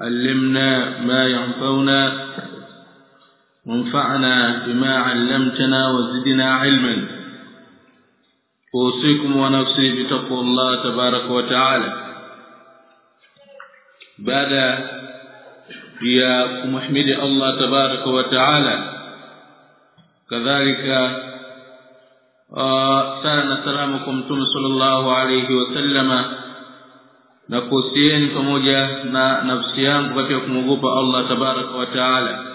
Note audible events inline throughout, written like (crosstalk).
علمنا ما ينفعنا وانفعنا بما علمتنا وزدنا علما. أوصيكم ونفسي بتقوى الله تبارك وتعالى. بعد يا محمد الله تبارك وتعالى. كذلك sana salamukum mtume sallallahu alayhi wasallama na kuhusieni pamoja na nafsi yangu katika kumwogopa Allah tabaraka wa taala.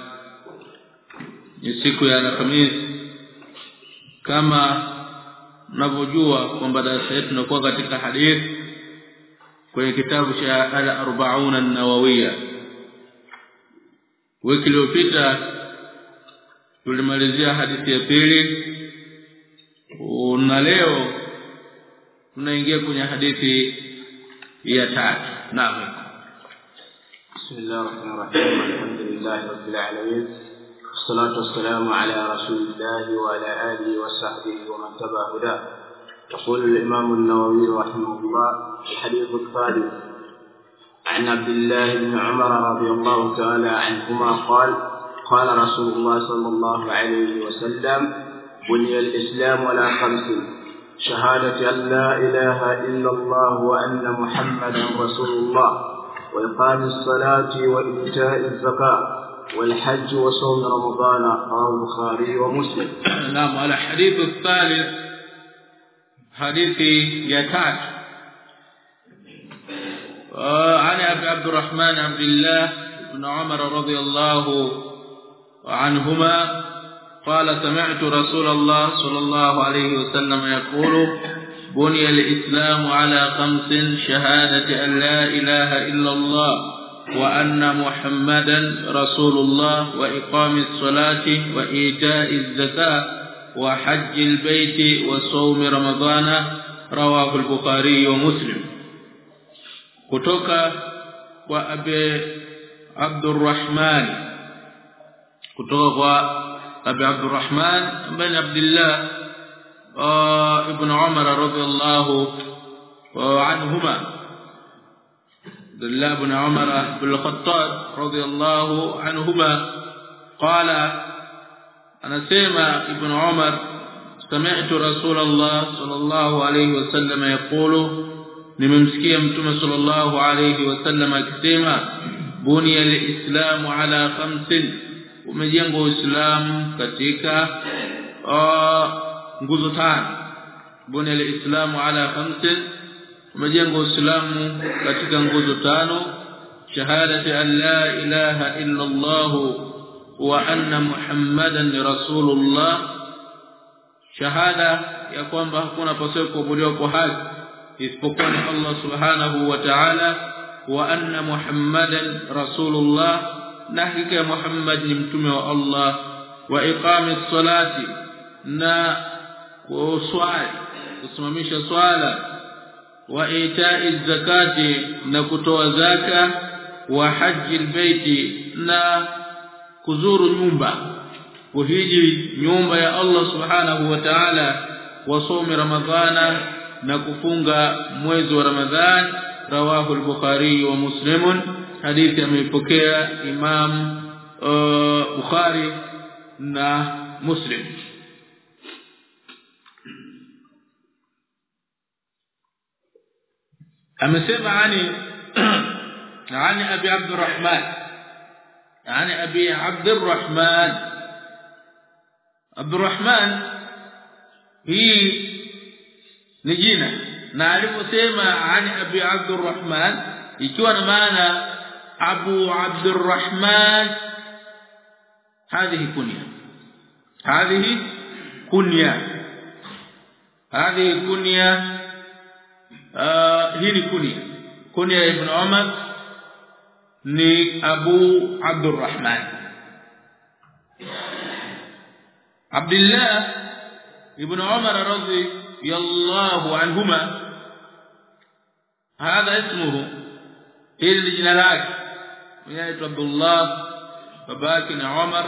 Ni siku ya Alhamisi. Kama mnavyojua kwamba darasa letu tunakuwa katika hadithi kwenye kitabu cha al-arba'una an-nawawiyya. Wiki iliyopita tulimalizia hadithi ya pili. Na leo tunaingia kwenye hadithi ya tatu naam بسم الله الرحمن الرحيم. الحمد لله رب العالمين. والصلاة والسلام على رسول الله وعلى آله وصحبه ومن تبع هداه. يقول الإمام النووي رحمه الله الحديث الثالث عن عبد الله بن عمر رضي الله تعالى عنهما قال قال رسول الله صلى الله عليه وسلم بني الإسلام على خمس. شهادة أن لا إله إلا الله وأن محمدا رسول الله وإقام الصلاة وإيتاء الزكاة والحج وصوم رمضان رواه البخاري ومسلم. نعم الحديث الثالث حديث يتات عن أبي عبد الرحمن عبد الله بن عمر رضي الله عنهما قال سمعت رسول الله صلى الله عليه وسلم يقول بني الإسلام على خمس شهادة أن لا إله إلا الله وأن محمدا رسول الله وإقام الصلاة وإيتاء الزكاة وحج البيت وصوم رمضان. رواه البخاري ومسلم. kwa Abi Abdurrahman. kutoka kwa أبي عبد الرحمن بن عبد الله آه، ابن عمر رضي الله آه، عنهما. عبد الله بن عمر بن الخطاب رضي الله عنهما قال أنا سيما ابن عمر سمعت رسول الله صلى الله عليه وسلم يقول nimemsikia mtume صلى الله عليه وسلم buni بني الإسلام على خمس umejengwa uislamu katika nguzo tano bunia alislamu ala khamsin umejengwa uislamu katika nguzo tano shahadati an la ilaha illa allah wa anna muhammadan rasulullah shahada ya kwamba hakuna pasipo kuabudiwa kwa haki isipokuwa ni Allah subhanahu wa ta'ala wa anna muhammadan rasulullah نحك محمد نمتمه الله. واقامه الصلاة نا وصلاه تسمميش صلاه وإيتاء الزكاة نكتوى زكاة. وحج البيت نا كزور نيومبا وهيجي نيومبا يا الله سبحانه وتعالى. وصوم رمضان نَا نكفونغا موذ رمضان رواه البخاري ومسلم. حديث امهبوكه إمام آه، بخاري و مسلم. امسمع عني (coughs) عن أبي عبد الرحمن يعني أبي عبد الرحمن. عبد الرحمن هي نجينا. نعرف سما عن أبي عبد الرحمن يكون معنا أبو عبد الرحمن هذه كنية. هذه كنية. هذه كنية. آه، هذه كنية. كنية ابن عمر لأبو عبد الرحمن عبد الله ابن عمر رضي الله عنهما. هذا اسمه إيه اللي anaitwa Abdullah babake ni Umar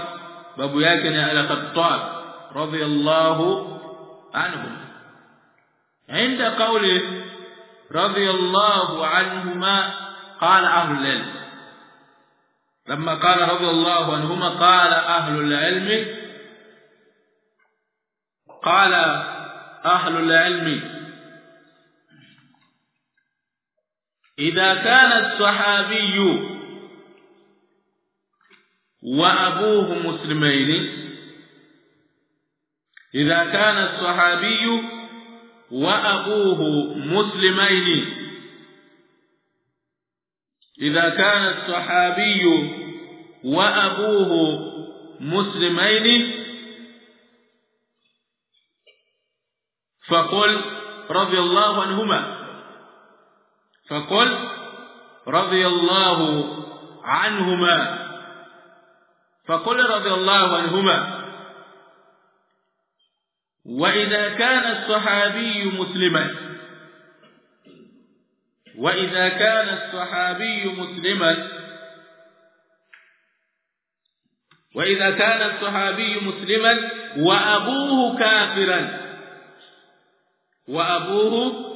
babu yake ni Al-Khattab radhiyallahu anhum عند قوله رضي الله عنهما قال أهل العلم لما قال رضي الله عنهما قال أهل العلم قال أهل العلم اذا كان الصحابي وأبوه مسلمين. إذا كان الصحابي وأبوه مسلمين. إذا كان الصحابي وأبوه مسلمين. فقل رضي الله عنهما. فقل رضي الله عنهما. فقل رضي الله عنهما. وإذا كان الصحابي مسلما. وإذا كان الصحابي مسلما. وإذا كان الصحابي مسلما وأبوه كافرا. وأبوه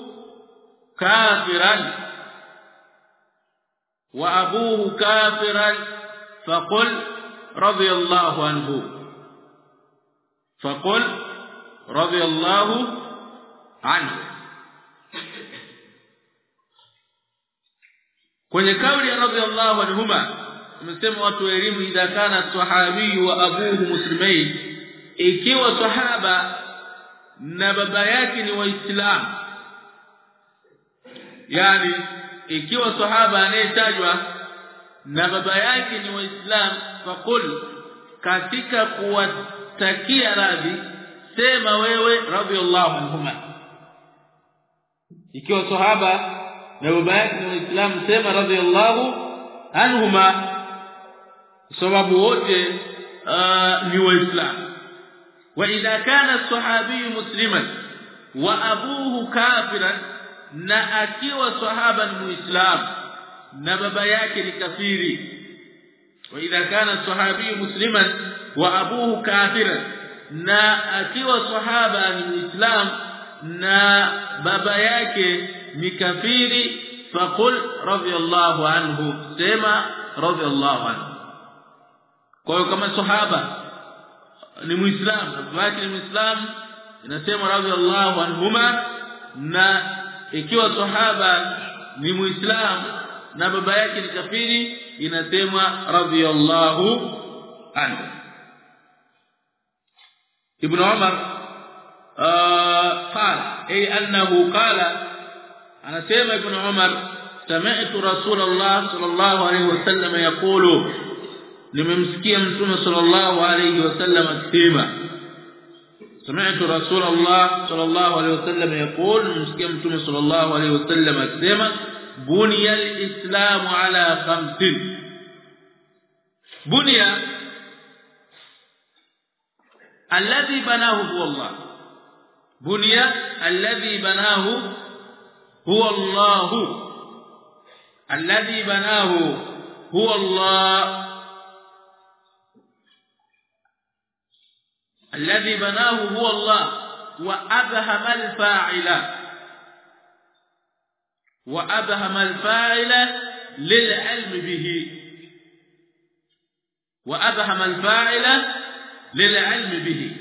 كافرا. وأبوه كافرا. فقل رضي الله عنه فقل رضي الله عنه kwenye kauli ya radhiallahu anhuma tumesema watu wa elimu idha kana sahabi wa abuhu muslimain ikiwa sahaba na baba yake ni waislamu yani ikiwa sahaba anayetajwa na baba yake ni waislamu faqul katika kuwatakia radhi sema wewe radhiallahu anhuma. Ikiwa sahaba na baba yake ni waislamu sema radhiallahu anhuma. Sababu wote ni waislamu wa idha kana sahabi musliman wa abuhu kafiran na akiwa sahaba ni muislamu na baba yake ni kafiri. Wa idha kana sahabi musliman wa abuhu kafiran na akiwa sahaba ni muislam na baba yake ni kafiri faqul radiyallahu anhu sema radiyallahu anhu. Kwa hiyo kama sahaba ni muislam baba yake ni muislam inasema radiyallahu anhuma na ikiwa sahaba ni muislam na baba yake ni kafiri inasemwa radhiyallahu anhu ibn umar qala ay annahu qala anasema ibn umar sami'tu rasulullah sallallahu alayhi wasallam yaqulu nimemsikia mtume sallallahu alayhi wasallam akisema سمعت رسول الله صلى الله عليه وسلم يقول مسكين متوم صلى الله عليه وسلم اسمع bunya alislam ala khamsin bunya الذي بناه هو الله. بني الذي بناه هو الله. الذي بناه هو الله. الذي بناه هو الله. وأبهم الفاعل. وأبهم الفاعل للعلم به. وأبهم الفاعل للعلم به.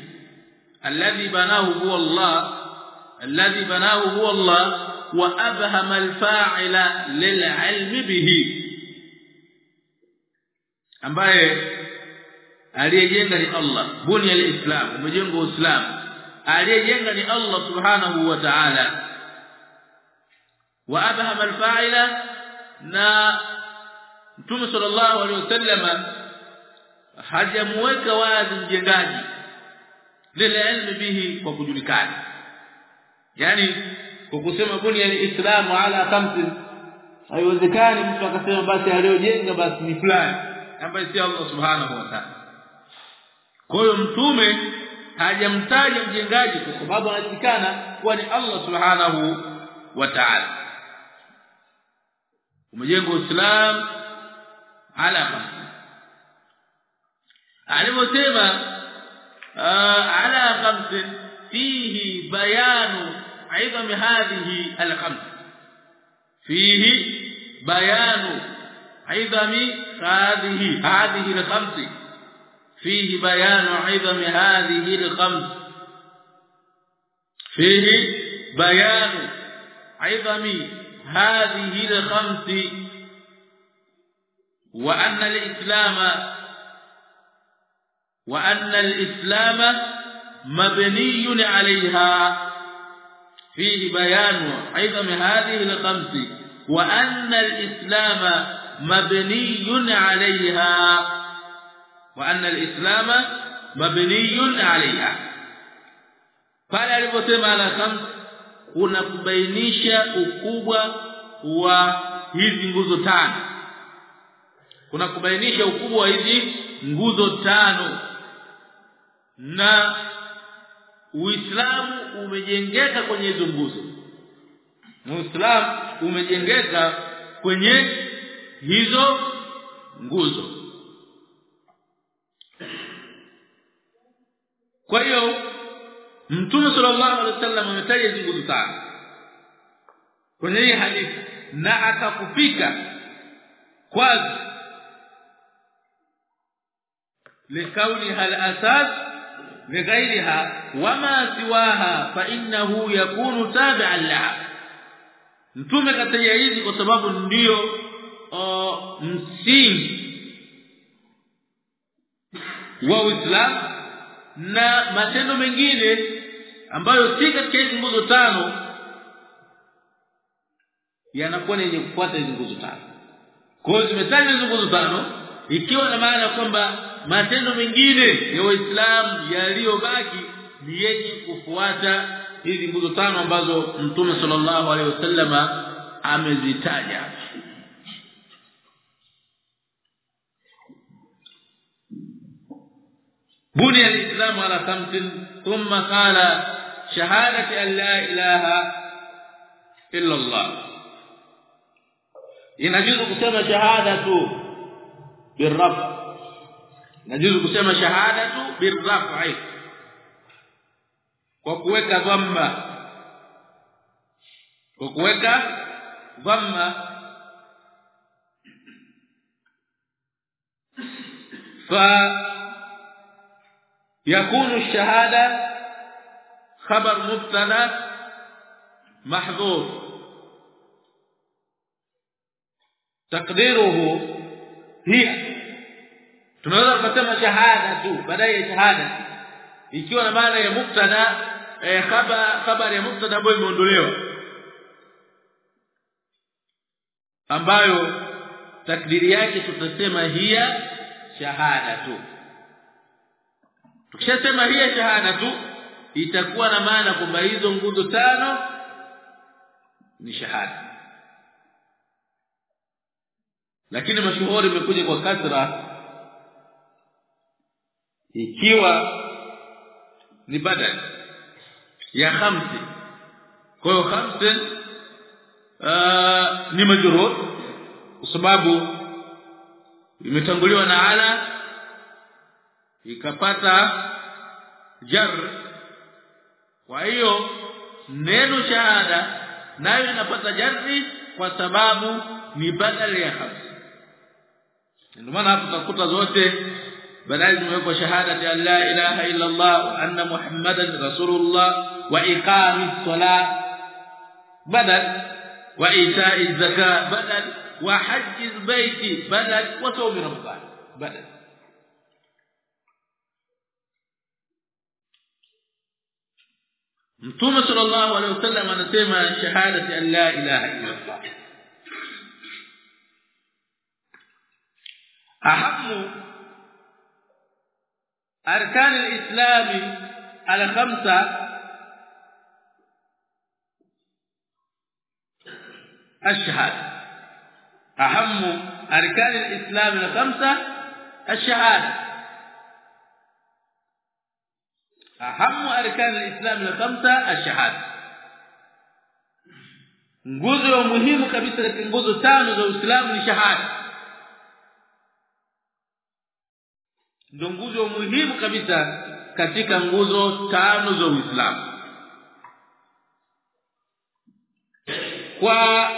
الذي بناه هو الله. الذي بناه هو الله. وأبهم الفاعل للعلم به. أمباي aliyejenga ni Allah buni al-islam umejenga uislamu aliyejenga ni Allah subhanahu wa wa abhama alfa'ila na Mtume sallallahu alaihi wasallam hajamuweka wazi mjengaji lile ilmu bihi kwa kujulikana. Yani kwa kusema bunya alislamu ala khamsin haiwezekani mtu akasema basi aliyojenga basi ni fulani ambaye si Allah subhanahu wa ta'ala. Kwa mtume hajamtaja mjengaji kwa sababu anajulikana kuwa ni Allah subhanahu wa ta'ala umejenga uislamu ala khamsa alivyosema ala khamsin fihi bayanu عظم هذه الخمس فيه بيان عظم هذه هذه الخمس فيه بيان عظم هذه الخمس فيه بيان عظم هذه الخمس وأن الإسلام وأن الإسلام مبني عليها. فيه بيان عظم هذه الخمس وأن الإسلام مبني عليها. وأن الإسلام مبني عليها. pale aliposema ala khams kuna kubainisha ukubwa wa hizi nguzo tano kuna kubainisha ukubwa wa hizi nguzo tano na Uislamu umejengeka kwenye hizo nguzo. Muislamu umejengeka kwenye hizo nguzo. Kwa hiyo Mtume sallallahu alaihi wasallam ametaja hizo nguzo tano kwenye hii hadithi na akakufika kwanza likauni hal asas لغيرها وما سواها فانه يكون تابعا لها mtume kataja hizi kwa sababu ndio msingi wa Uislamu na matendo mengine ambayo si katika hizo nguzo tano yanakuwa ni yenye kufuata hizo nguzo tano kwa hiyo zimetajwa hizo nguzo tano ikiwa na maana kwamba matendo mengine ya waislamu yaliyobaki ni yenye kufuata hizi nguzo tano ambazo mtume sallallahu alaihi wasallama amezitaja بني الإسلام على خمس ثم قال شهادة أن لا إله إلا الله. ينجيز كسمة شهادة بالرب. ينجيز كسمة شهادة بالرفع وكوكا ضمة وكوكا ضمة فيكون الشهاده خبر مبتدا محذوف تقديره هي tunaweza kusema shahada tu baadaye shahada ikiwa na maana ya mubtada eh, khaba khabari ya mubtada ambayo imeondolewa ambayo takdiri yake tutasema hiya shahada tu tukishasema hiya shahada tu itakuwa na maana kwamba hizo nguzo tano ni shahada. Lakini mashuhuri imekuja kwa kasra ikiwa ni badal ya khamsi. Kwa hiyo khamsi ni majrur kwa sababu imetanguliwa na ala ikapata jar kwa hiyo neno shahada nayo inapata jarri kwa sababu ni badala ya khamsi ndio maana hapo tutakuta zote badala zimewekwa shahada ya la ilaha illa Allah wa anna muhammadan rasulullah wa iqamis salat badal wa ita'iz zakat badal wa hajjiz baiti badal wa sawm ramadan badal Mtume sallallahu alaihi wasallam anasema shahadati an la ilaha illa Allah ahamu arkan alislam ala khamsa ashhad ahamu arkan alislam al-khamsa ash-shahada ahamu arkan alislam na khamsa ash-shahada nguzo muhimu kabisa katika nguzo tano za Uislamu ni shahada. Ndio nguzo muhimu kabisa katika nguzo tano za Uislamu. Kwa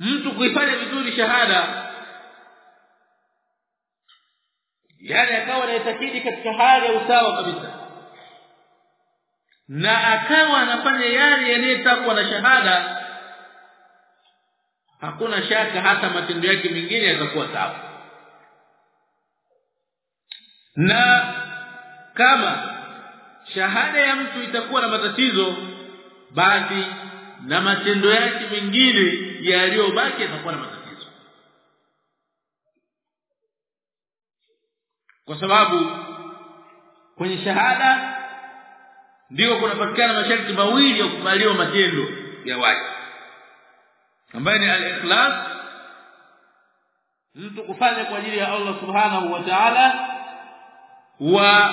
mtu kuifanya vizuri shahada yani akawa anaitakidi katika hali ya usawa kabisa. Na akawa anafanya yale yanayotakwa na shahada hakuna shaka hata matendo yake mengine yatakuwa sawa. Na kama shahada ya mtu itakuwa na matatizo basi na matendo yake mengine yaliyobaki yatakuwa na matatizo kwa sababu kwenye shahada ndio kunapatikana masharti mawili ya kukubaliwa matendo ya watu ambaye ni al-ikhlas mtu kufanya kwa ajili ya Allah subhanahu wa ta'ala wa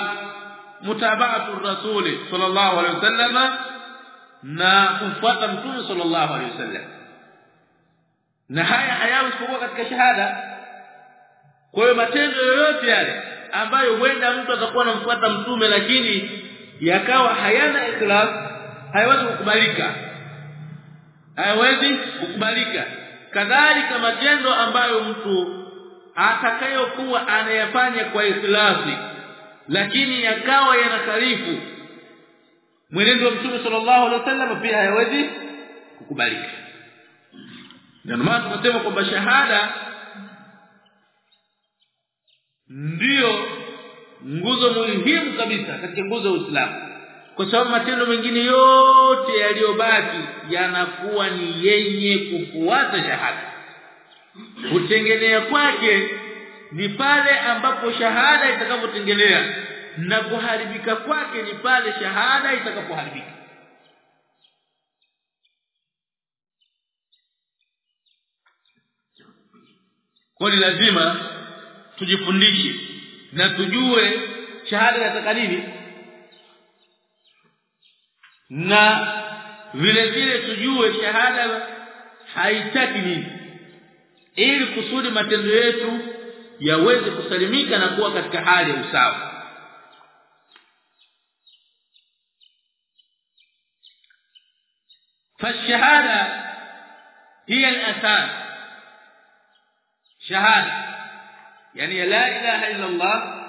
mutaba'atu rasuli sallallahu alaihi wasallam na kumfuata mtume sallallahu alaihi wasallam na haya hayawi isipokuwa katika shahada. Kwa hiyo matendo yoyote yale ambayo huenda mtu atakuwa anamfuata mtume lakini yakawa hayana ikhlas hayawezi kukubalika. Hayawezi kukubalika. Kadhalika matendo ambayo mtu atakayokuwa anayafanya kwa ikhlasi lakini yakawa yanakalifu mwenendo wa mtume sallallahu alaihi wasallam pia hayawezi kukubalika. Ndio maana tunasema kwamba shahada ndiyo nguzo muhimu kabisa katika nguzo ya Uislamu. Kwa sababu matendo mengine yote yaliyobaki yanakuwa ni yenye kufuata shahada. Kutengenea kwake ni pale ambapo shahada itakapotengenea na kuharibika kwake ni pale shahada itakapoharibika. Kwa ni lazima tujifundishe na tujue shahada inataka nini na vile vile tujue shahada haitaki nini ili kusudi matendo yetu yaweze kusalimika na kuwa katika hali ya usawa فالشهاده هي الاساس شهاده يعني لا إله إلا الله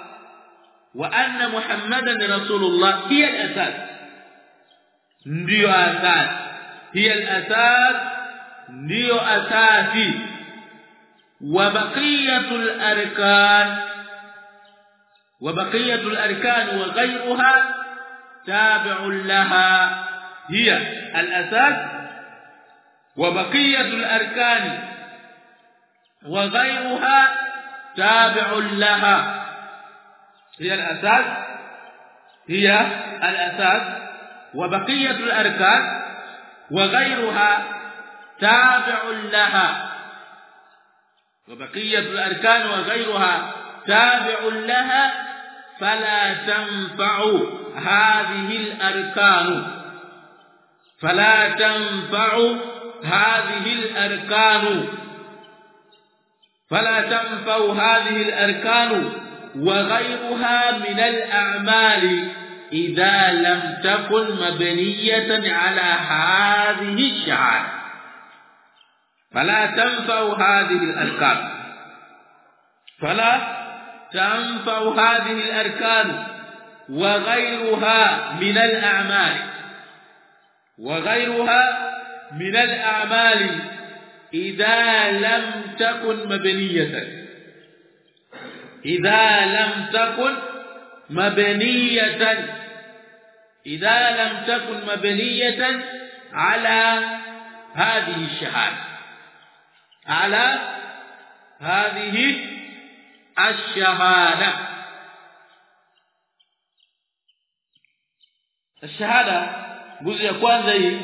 وأن محمدا رسول الله هي الأساس. ديو أساس. هي الأساس. ديو أساسي. وبقية الأركان. وبقية الأركان وغيرها تابع لها. هي الأساس. وبقية الأركان وغيرها تابع لها. هي الأساس هي الأساس وبقية الأركان وغيرها تابع لها. وبقية الأركان وغيرها تابع لها فلا تنفع هذه الأركان. فلا تنفع هذه الأركان. فلا تنفع هذه الأركان وغيرها من الأعمال إذا لم تكن مبنية على هذه الشعائر فلا تنفع هذه الأركان. فلا تنفع هذه الأركان وغيرها من الأعمال. وغيرها من الأعمال إذا لم تكن مبنية إذا لم تكن مبنية إذا لم تكن مبنية على هذه الشهادة. على هذه الشهادة. الشهادة جزء ya kwanza hii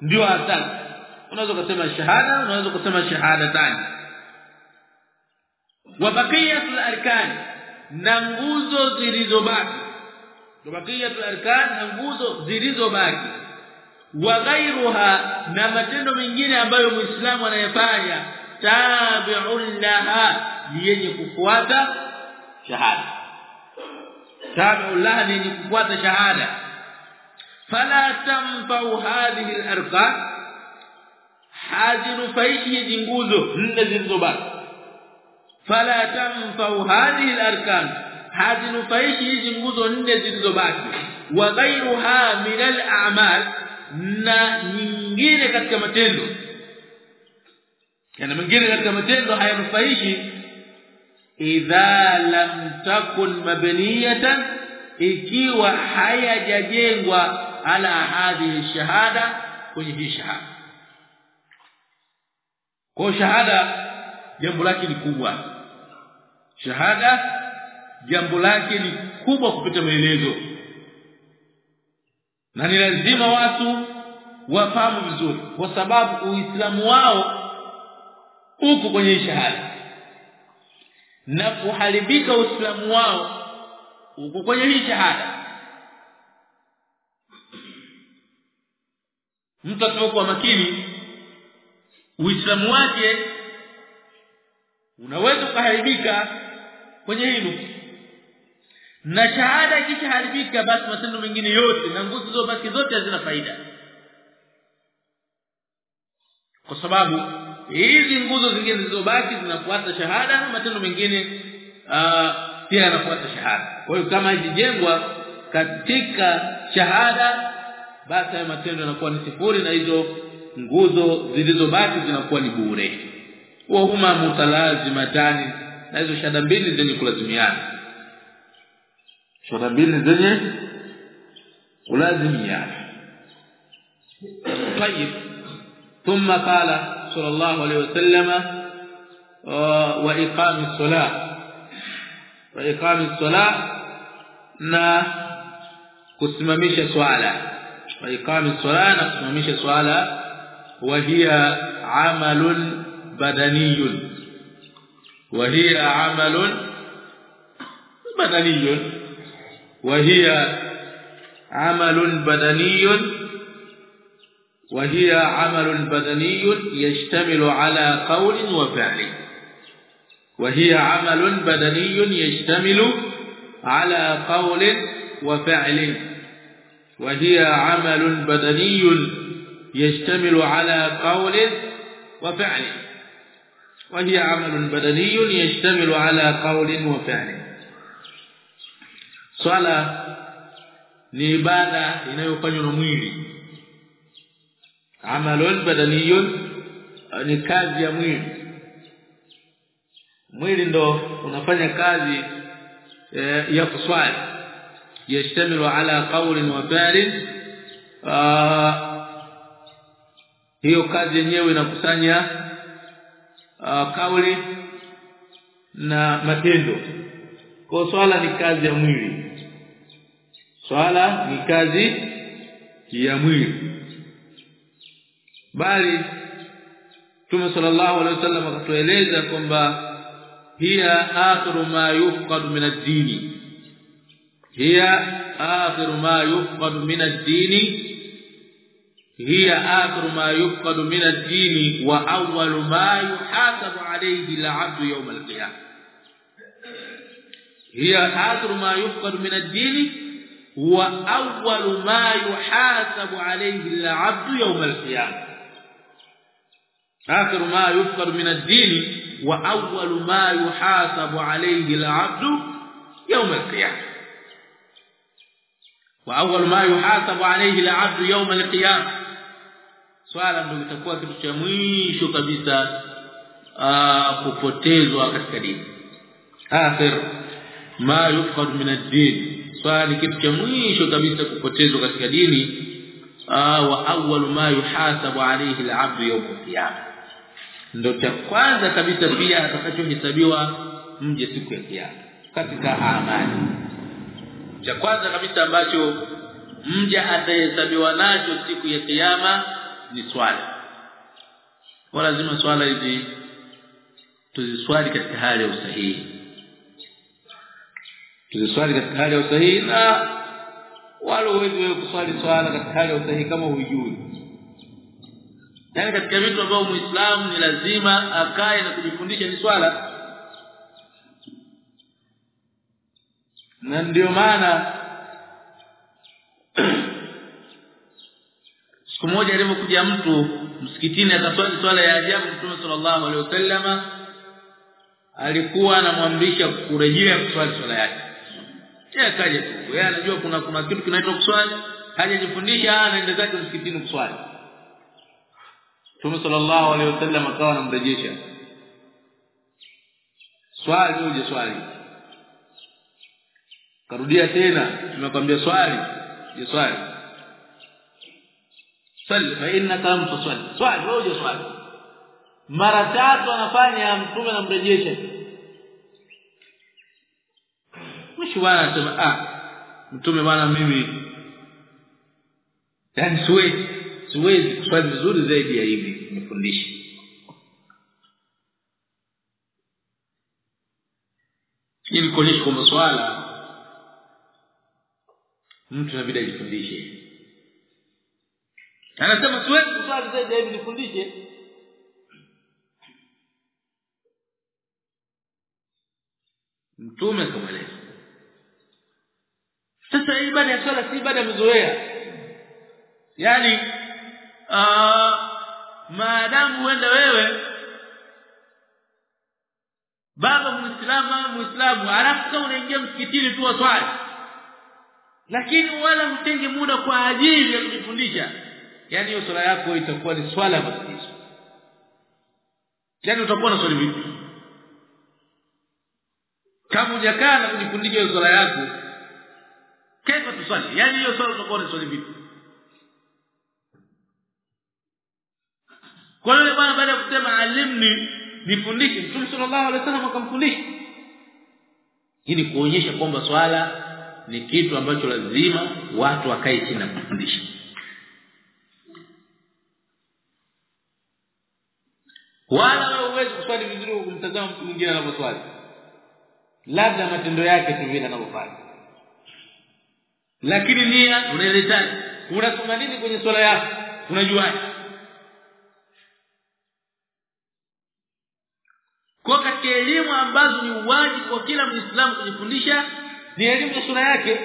ndio unaweza kusema shahada unaweza kusema shahadatani wa baqiyatul arkan na nguzo zilizobaki. Baqiyatul arkan na nguzo zilizobaki. Wa ghairuha na matendo mengine ambayo muislamu anayefanya tabi'un laha yenye kufuata shahada. Tabi'un laha yenye kufuata shahada. Fala tanfa'u hadhihi al-arkan hazirufaishi hizi nguzo nne zilizobaki. Fala tanfa'u hadhihi al-arkan hazinufaishi hizi nguzo nne zilizobaki. Wa ghayruha min al-a'mal na nyingine katika matendo. Kana mengine katika matendo hayanufaishi. Idha lam takun mabniyatan ikiwa hayajajengwa ala hadhihi shahada kwenye hii shahada kwa shahada jambo lake ni kubwa. Shahada jambo lake ni kubwa kupita maelezo. Na ni lazima watu wafahamu vizuri kwa sababu uislamu wao uko kwenye shahada. Na kuharibika uislamu wao uko kwenye hii shahada. Mtu atakuwa makini uislamu wake unaweza kuharibika kwenye hilo. Na shahada ikishaharibika basi matendo mengine yote na nguzo zote basi zote hazina faida. Kwa sababu hizi nguzo zingine zilizobaki zinafuata shahada na matendo mengine pia yanafuata shahada. Kwa hiyo kama ikijengwa katika shahada basi matendo yanakuwa ni sifuri na hizo nguzo zilizobaki zinakuwa ni bure wa huma mutalazimatani na hizo shahada mbili zenye kulazimiana shahada mbili zenye kulazimiana طيب ثم قال صلى الله عليه وسلم واقام الصلاه واقام الصلاه na kusimamisha swala wa iqami swala na kusimamisha swala وهي عمل بدني. وهي عمل بدني. وهي عمل بدني. وهي عمل بدني يشتمل على قول وفعل. وهي عمل بدني يشتمل على قول وفعل. وهي عمل بدني يشتمل على قول وفعل وهي عمل بدني يشتمل على قول وفعل swala ni ibada inayofanywa na mwili amalun badaniyun ni kazi ya mwili mwili ndo unafanya kazi ya kuswali yashtamilu ala qawlin wa fi'lin hiyo kazi yenyewe inakusanya uh, kauli na matendo. Kwa swala ni kazi ya mwili. Swala ni kazi ya mwili. Bali Mtume sallallahu alaihi wasallam akatueleza kwamba hiya akhiru ma yufqadu min ad-dini. Hiya akhiru ma yufqadu min ad-dini هي آخر ما يفقد من الدين وأول ما يحاسب عليه العبد يوم القيامة. هي آخر ما يفقد من الدين وأول ما يحاسب عليه العبد يوم القيامة. آخر ما يفقد من الدين وأول ما يحاسب عليه العبد يوم القيامة. وأول ما يحاسب عليه العبد يوم القيامة. Swala ndio itakuwa kitu cha mwisho kabisa kupotezwa katika dini. Akhir ma yufqad min ad-din. Swala ni kitu cha mwisho kabisa kupotezwa katika dini wa awwal ma yuhasabu alayhi al-'abd yawm al-qiyamah. Ndio cha kwanza kabisa pia atakachohesabiwa mje siku ya kiyama katika amali. Cha kwanza kabisa ambacho mja atahesabiwa nacho siku ya kiyama ni swala kwa lazima swala hizi tuziswali katika hali ya usahihi. Tuziswali katika hali ya usahihi na wala uwezi wewe kuswali swala katika hali ya usahihi kama hujui yani katika vitu ambavyo muislamu ni lazima akae na kujifundisha ni swala. Na ndio maana siku moja alipokuja mtu msikitini akaswali swala ya ajabu Mtume sallallahu alaihi wasallama alikuwa anamwamrisha kurejea kuswali swala yake. Yeye akaja yeye anajua kuna kuna kitu kinaitwa kuswali. Hajajifundisha anaenda zake msikitini kuswali. Mtume sallallahu alaihi wasallam akawa anamrejesha. Swali uje swali. Karudia tena tumekwambia swali je swali swali fa innaka lam tusalli swali. Uje swali. Mara tatu anafanya mtume anamrejesha. Mwisho bwana anasema ah mtume bwana mimi yani siwezi siwezi kuswali vizuri zaidi ya hivi nifundishe ili kuonyesha kwamba swala mtu inabidi ajifundishe anasema siwezi kusali zaidi hebu nifundishe. Mtume akamweleza. Sasa ibada ya swala si ibada mzoea yani maadamu uende wewe baba muislamu muislamu alafu kama unaingia msikitini tu waswali lakini wala utenge muda kwa ajili ya kujifundisha yani hiyo swala yako itakuwa ni swala ya matatizo. Yani utakuwa na swali vipi? Kama hujakaa na kujifundisha hiyo swala yako kesho tusali yani hiyo swala utakuwa ni swali vipi? Kwa hiyo bwana baada ya kusema alimni nifundishe. Mtume sallallahu alaihi wasallam akamfundisha. Ni kuonyesha kwamba swala ni kitu ambacho lazima watu wakae chini na kufundisha wala wewe uwezi kuswali vizuri ukimtazama mtu mwingine anaposwali. Labda matendo yake tu vile anavyofanya. Lakini nia unaelezana unasoma nini kwenye swala yako? Unajuaje? Kwa katika elimu ambazo ni wajibu kwa kila muislamu kujifundisha ni elimu ya sura yake.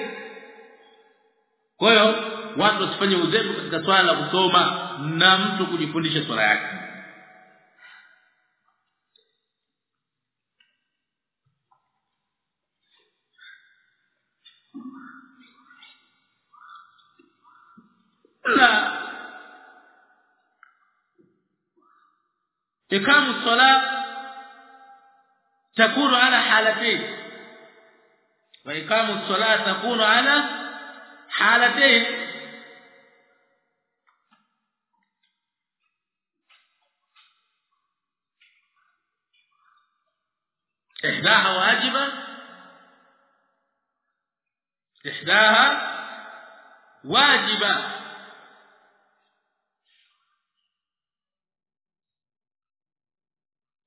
Kwa hiyo watu wasifanye uzembe katika swala la kusoma na mtu kujifundisha swala yake na ikamu salat تكون على حالتين. وإقام الصلاة تكون على حالتين. إحداها واجبة إحداها واجبة.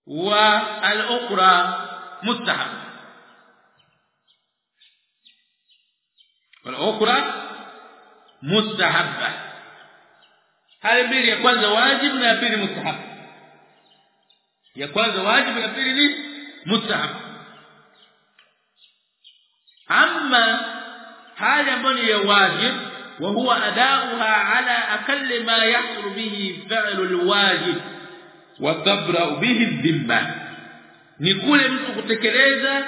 والأخرى مستحب. والأخرى مستحبة. هل بيلي اولا واجب ولا بيلي مستحب؟ يا اولا واجب ولا إيه؟ مستحب. أما حاله من واجب وهو أداؤها على أقل ما يحصل به فعل الواجب. Alwajib wa tabra bihi dhimma. Ni kule mtu kutekeleza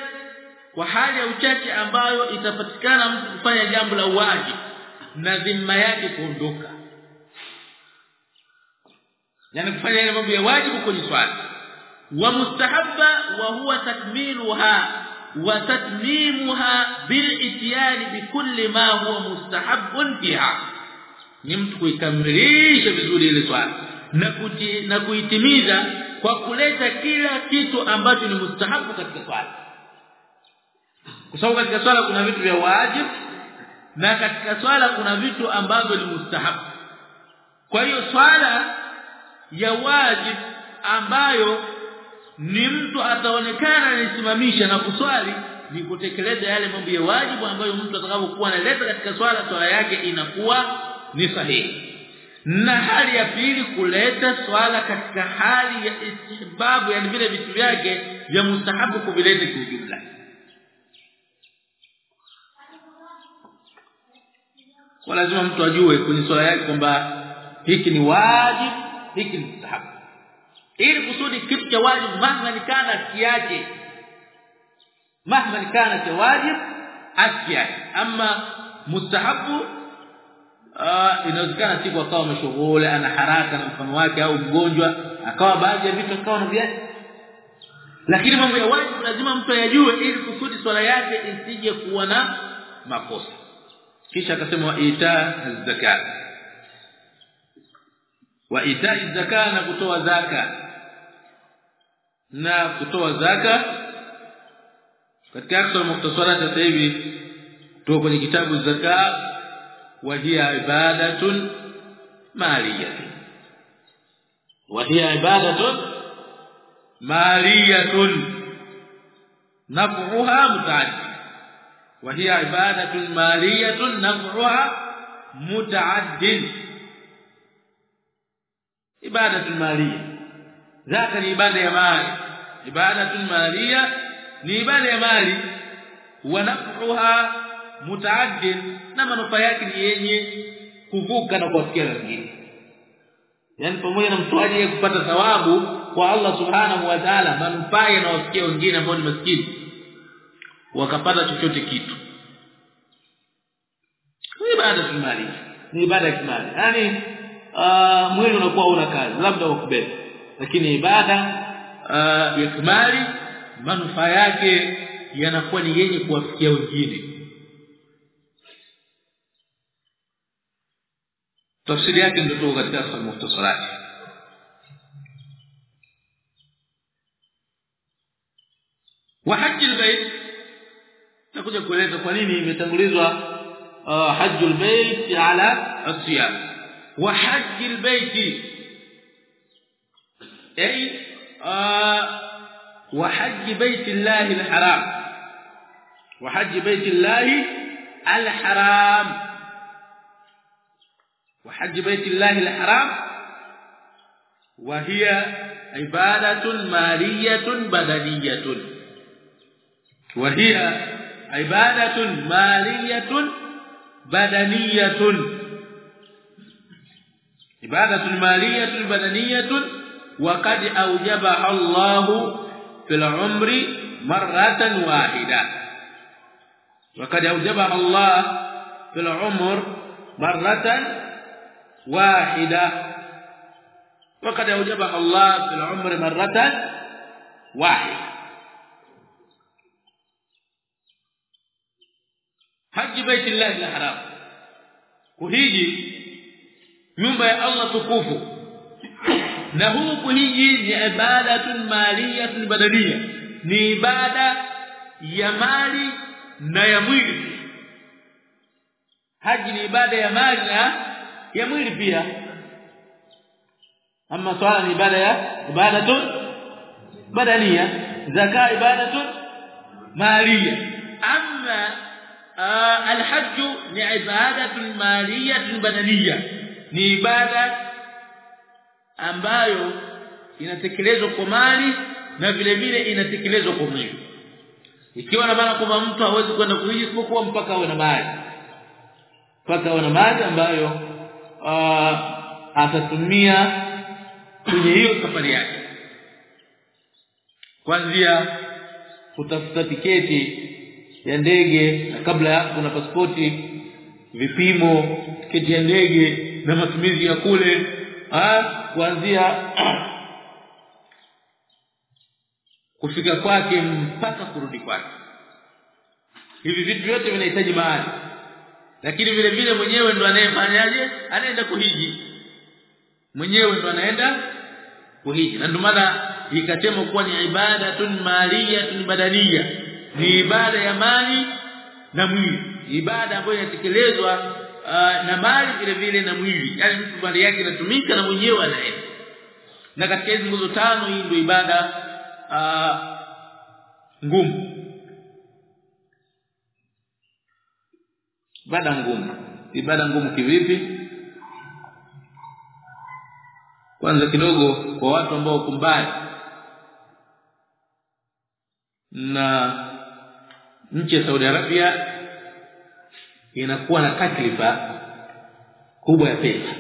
kwa hali ya uchache ambayo itapatikana mtu kufanya jambo la wajibu na dhima yake kuondoka. Yani kufanya ile mambo ya wajibu kwenye swala. Wa mustahabba wa huwa takmiluha wa tatmimuha bil itiyani bi kulli ma huwa mustahabbun fiha ni mtu kuikamilisha vizuri ile swala na kuti, na kuitimiza kwa kuleta kila kitu ambacho ni mustahabu katika swala. Kwa sababu katika swala kuna vitu vya wajibu na katika swala kuna vitu ambavyo ni mustahabu. Kwa hiyo swala ya wajibu ambayo ni mtu ataonekana anisimamisha na kuswali ni kutekeleza yale mambo ya wajibu ambayo mtu atakapokuwa analeta katika swala swala yake inakuwa ni sahihi na hali ya pili kuleta swala katika hali ya istihbabu yani vile vitu vyake vya mustahabu kuvileta kiujumla. Kwa lazima mtu ajue kwenye swala yake kwamba hiki ni wajibu hiki ni mustahabu. Ili kusudi kitu cha wajibu mahma nikana kiaje? Mahma nikana cha wajibu akiaje ama mustahabu inawezekana siku akawa mashughuli ana haraka na mfano wake au mgonjwa akawa baadhi ya vitu akawa na viache lakini mambo ya wajibu lazima mtu ayajue ili kusudi swala yake isije kuwa na makosa. Kisha akasema wa ita zakat wa ita zakat na kutoa zaka. Na kutoa zaka katika aksa muhtasarat sasa hivi tuko kwenye kitabu zakat wa hiya ibadatun maliyah wa hiya ibadatun maliyatun naf'uha muta'addid wa hiya ibadatun maliyatun naf'uha muta'addid ibadatun maliyah zaka ni ibada ya mali ibadatun maliyah ni ibada ya mali wa naf'uha mutaaddid na manufaa yake ni yenye kuvuka na kuwafikia wengine. Yani pamoja na mtu aje kupata thawabu kwa Allah subhanahu wa ta'ala manufaa yanawafikia wengine ambao ni maskini wakapata chochote kitu. Ni ibada kimali ni ibada kimali. Yani uh, mwili unakuwa una kazi labda ukubeba lakini ibada uh, ya kimali manufaa yake yanakuwa ni yenye kuwafikia wengine تفسير yake الدرس katika وحج البيت تأخذ كلمه قليله متغلزوا حج البيت على الصيام. وحج البيت أي آه، وحج بيت الله الحرام. وحج بيت الله الحرام. وحج بيت الله الحرام وهي عبادة مالية بدنية. وهي عبادة مالية بدنية. عبادة مالية بدنية وقد أوجبها الله في العمر مرة واحدة. وقد أوجبها الله في العمر مرة واحدة وقد أوجبها الله في العمر مرة واحدة حج بيت الله الحرام kuhiji nyumba ya Allah tukufu na huu kuhiji ni ibadatun maliyatun badaniya ni ibada ya mali na ya mwili haji ni ibada ya mali na ya mwili pia. Ama swala ni ibada ya ibadatun badaniya zaka ibadatun maliya. Amma alhajj ni ibada maliya badaniya. Ni ibada ambayo inatekelezwa kwa mali na vile vile inatekelezwa kwa mwili. Ikiwa na maana kwamba mtu hawezi kwenda kuishi isipokuwa mpaka awe na mali. Mpaka awe na mali ambayo atatumia kwenye hiyo safari yake. Kwanza kutafuta tiketi ya ndege na kabla ya kuna pasipoti vipimo tiketi ya ndege na matumizi ya kule. Kuanzia (clears throat) kufika kwake mpaka kurudi kwake. Hivi vitu vyote vinahitaji mahali lakini vile vile mwenyewe ndo anayefanyaje? Anaenda kuhiji. Mwenyewe ndo anaenda kuhiji. Na ndio maana ikasema kuwa ni ibadatun maliyatun badaniya. Ni ibada ya mali na mwili. Ibada ambayo inatekelezwa uh, na mali vile vile na mwili. Yani mtu mali yake inatumika na mwenyewe anaenda. Na katika hizo nguzo tano hii ndio ibada uh, ngumu ibada ngumu. Ibada ngumu kivipi? Kwanza kidogo kwa watu ambao kumbali na nchi ya Saudi Arabia inakuwa na taklifa kubwa ya pesa.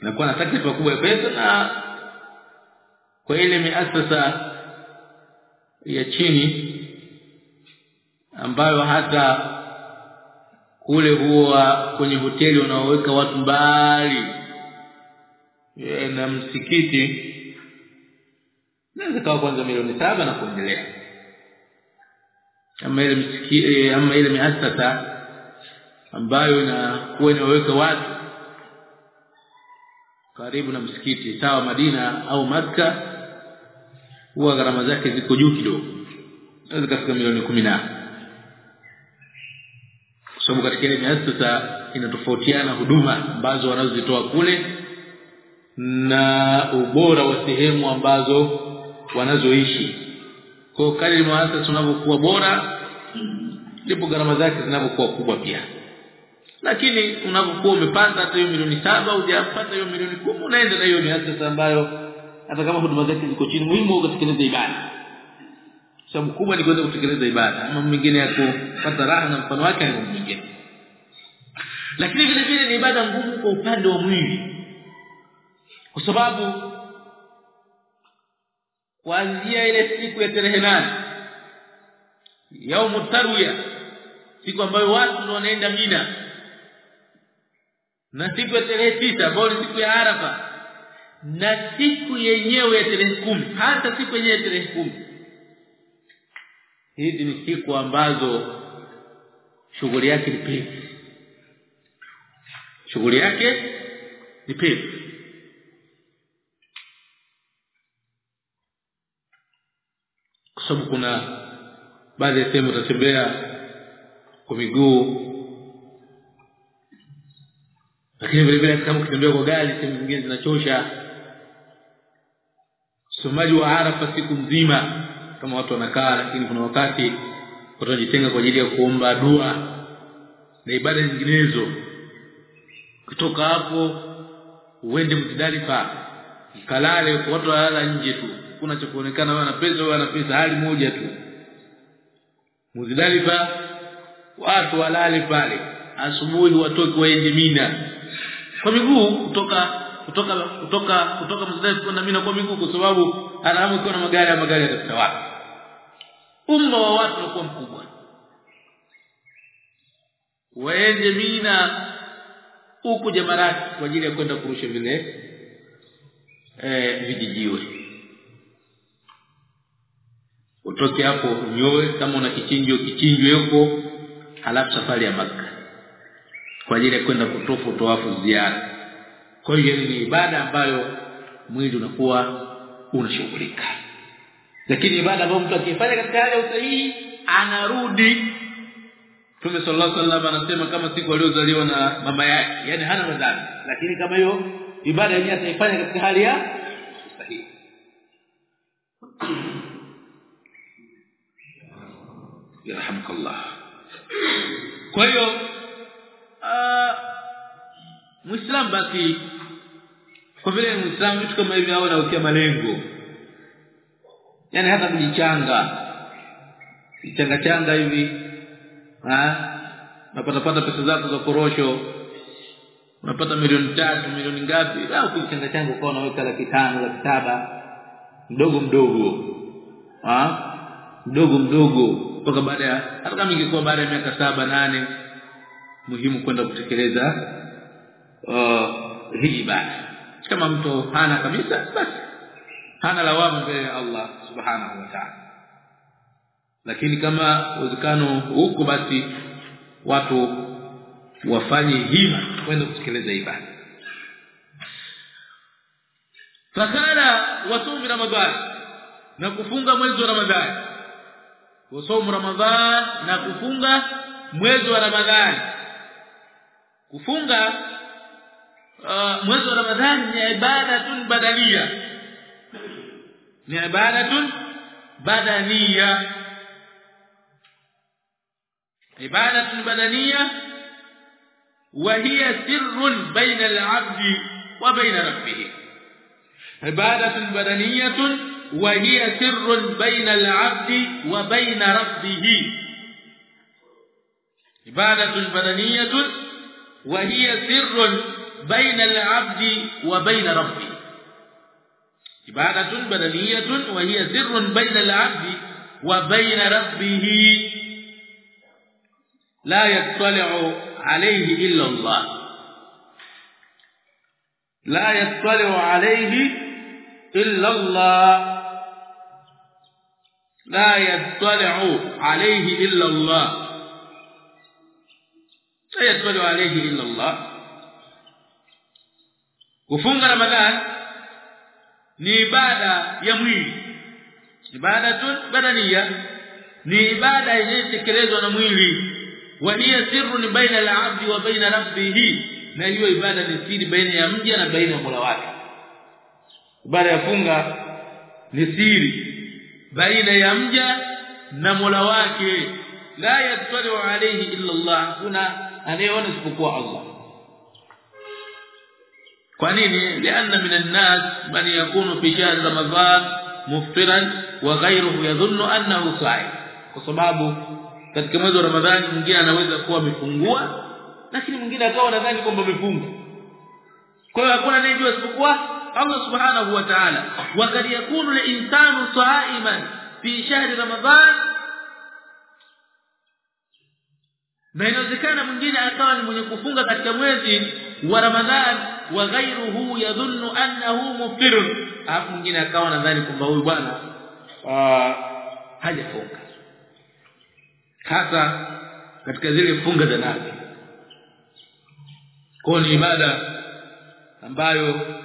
Inakuwa na taklifa kubwa ya pesa na kwa ile miasasa ya chini ambayo hata kule huwa kwenye hoteli unaoweka watu mbali. Na msikiti naweza kawa kwanza milioni saba na kuendelea. Ama ile msikiti ama ile miasasa ambayo inakuwa inaweka watu karibu na msikiti sawa Madina au Makka huwa gharama zake ziko juu kidogo. Naweza kufika milioni 10 kwa sababu katika ile miasasa inatofautiana huduma ambazo wanazozitoa kule na ubora wa sehemu ambazo wanazoishi. Kwa kadri muasasa unavyokuwa bora ndipo gharama zake zinavyokuwa kubwa pia. Lakini unapokuwa umepanda hata hiyo milioni saba hujapata hiyo milioni kumi unaenda na hiyo miasasa ambayo hata kama huduma zake ziko chini muhimu katika ibada sababu kubwa ni kwenda kutekeleza ibada. Ama mwingine ya raha na mfano wake ni mwingine lakini vile vile ni ibada ngumu kwa upande wa mwili. Kwa sababu kuanzia ile siku ya tarehe nane yaumu tarwiya siku ambayo watu wanaenda Mina na siku ya tarehe tisa ambayo ni siku ya Arafa na siku yenyewe ya tarehe kumi hata siku yenyewe ya tarehe kumi hizi ni siku ambazo shughuli yake ni pepe shughuli yake ni pepe kwa sababu kuna baadhi ya sehemu utatembea kwa miguu. Lakini vile vile kama ukitembea kwa gari sehemu zingine zinachosha. Somaji wa Arafa siku nzima kama watu wanakaa lakini kuna wakati watu wanajitenga kwa ajili ya kuomba dua na ibada nyinginezo. Kutoka hapo uende Muzdalifa kalale watu walala nje tu. Kuna cha kuonekana wewe ana pesa wewe ana pesa hali moja tu. Muzdalifa watu walale pale. Asubuhi watoke waende Mina. Kwa miguu kutoka kutoka kutoka kutoka Muzdalifa kwenda Mina kwa miguu kwa sababu anahamu kuna na magari ya magari yatafika wapi umma wa watu ulikuwa mkubwa. Waende Mina huku Jamarati kwa ajili ya kwenda kurusha vile eh vijijiwe. Utoke hapo unyoe kama una kichinjio kichinjwe huko halafu safari ya maka kwa ajili ya kwenda kutofu utoafu ziara. Kwa hiyo ni ibada ambayo mwili unakuwa unashughulika lakini ibada ambayo mtu akifanya katika hali ya usahihi anarudi. Mtume sallallahu alaihi wasallam anasema kama siku aliozaliwa na mama yake yani hana madhambi. Lakini kama hiyo ibada yenyewe ataifanya katika hali ya usahihi. (coughs) Yarhamukallah. Kwa hiyo muislam basi kwa vile muislam kitu kama hivi awe malengo yani hata kujichanga. Kichanga changa hivi ah unapata pata pesa zako za korosho. Unapata milioni tatu milioni ngapi? Au kuchanga changa kwa unaweka laki tano laki saba. Mdogo mdogo. Ah mdogo mdogo. Mpaka baada ya hata kama ingekuwa baada ya miaka saba nane muhimu kwenda kutekeleza uh, basi. Kama mtu hana kabisa basi hana lawama mbele ya Allah subhanahu wa ta'ala. Lakini kama uwezekano huko basi watu wafanye hima kwenda kutekeleza ibada. Fakala wasumi ramadhani na kufunga mwezi wa ramadhani wasomu ramadhani na kufunga mwezi wa ramadhani kufunga uh, mwezi wa ramadhani ni ibada tun ni ibadatun badaniya ibadatun badaniya وهي سر بين العبد وبين ربه. عبادة بدنية وهي سر بين العبد وبين ربه. عبادة بدنية وهي سر بين العبد وبين ربه. عباده بدنية وهي سر بين العبد وبين ربه لا يطلع عليه إلا الله. لا يطلع عليه إلا الله. لا يطلع عليه إلا الله. لا يطلع عليه إلا الله. kufunga ramadhan ni ibada ya mwili. Ibada tu badania ni ibada inayotekelezwa na mwili. Wa hiya sirrun baina al-'abdi wa baina rabbih na hiyo ibada ni siri baina ya mja na baina ya Mola wake. Ibada ya funga ni siri baina ya mja na Mola wake. La yatwalu alayhi illa Allah. Kuna anayeona isipokuwa Allah kwa nini? Lianna min an-nas man yakunu fi shahr ramadhan muftiran wa ghayruhu yadhunnu annahu sa'im. Kwa sababu katika mwezi wa Ramadhani mwingine anaweza kuwa amefungua lakini mwingine akawa anadhani kwamba amefunga. Kwa hiyo hakuna anayejua isipokuwa Allah subhanahu wa ta'ala. Wa kad yakunu al-insanu sa'iman fi shahri ramadhan na inawezekana mwingine akawa ni mwenye kufunga katika mwezi wa Ramadhan wa ghairuhu yadhunnu annahu muftirun. Alafu mwingine akawa nadhani kwamba huyu bwana hajafunga. Hasa katika zile funga za nabi. Kwa ni ibada ambayo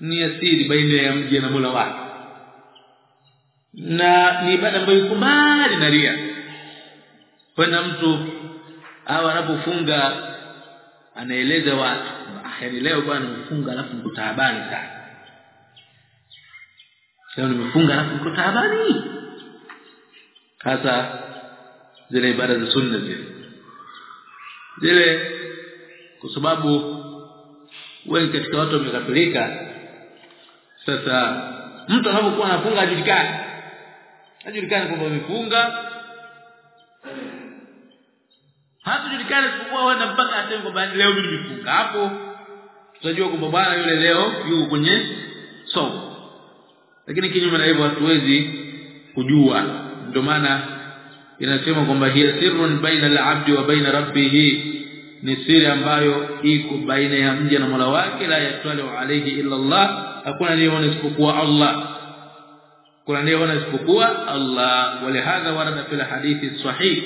ni asiri baina ya mja na Mola wake. Na ni ibada ambayo iko mbali na ria kwenda mtu au anapofunga anaeleza watu yani leo bwana nimefunga alafu niko taabani sana. Leo nimefunga alafu niko taabani. Hasa zile ibada za sunna zile. Zile kwa sababu wengi katika watu wamekafirika. Sasa mtu anapokuwa anafunga ajulikane ajulikane kwamba amefunga hatujulikane isipokuwa wenda mpaka aseme kwamba leo mimi nimefunga hapo. Tutajua kwamba bwana yule leo yuko kwenye somo. Lakini kinyume na hivyo hatuwezi kujua. Ndio maana inasema kwamba hiya sirrun baina al-'abdi wa baina rabbih ni siri ambayo iko baina ya mja na Mola wake la yatwalu alayhi illa Allah. Hakuna anayeona isipokuwa Allah. Kuna anayeona isipokuwa Allah. Walihadha warada fil hadithi sahih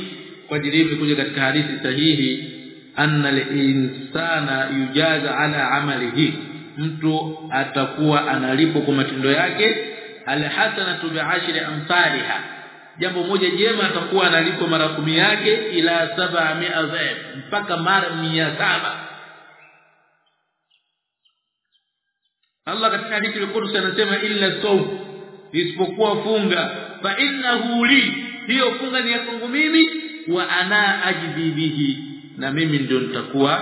kwa ajili kuja katika hadithi sahihi anna al-insana yujaza ala amalihi. Mtu atakuwa analipwa kwa matendo yake alhasanatu bi'ashri amsalha jambo moja jema atakuwa analipwa mara kumi yake ila 700 dhaif mpaka mara 700 Allah katika hadithi al-Qudsi anasema illa sawm isipokuwa funga. Fa innahu li hiyo funga ni yangu mimi wa ana ajbi bihi na mimi ndio nitakuwa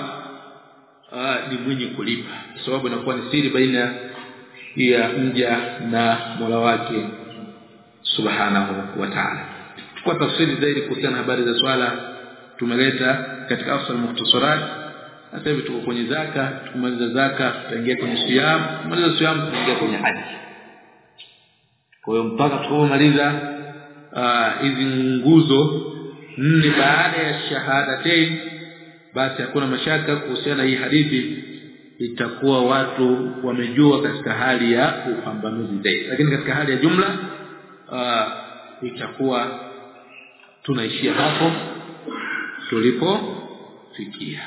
ni mwenye kulipa. Kwa sababu inakuwa ni siri baina ya mja na Mola wake subhanahu wa ta'ala. Kwa tafsiri zaidi kuhusiana habari za swala tumeleta katika afsal muhtasarat sasa hivi tuko kwenye zaka tukimaliza zaka tutaingia kwenye siyam. Kumaliza siyam tutaingia kwenye haji. Kwa hiyo mpaka tukapomaliza hizi nguzo nne baada ya shahadatain basi hakuna mashaka kuhusiana hii hadithi itakuwa watu wamejua katika hali ya upambanuzi zaidi. Lakini katika hali ya jumla uh, itakuwa tunaishia hapo tulipofikia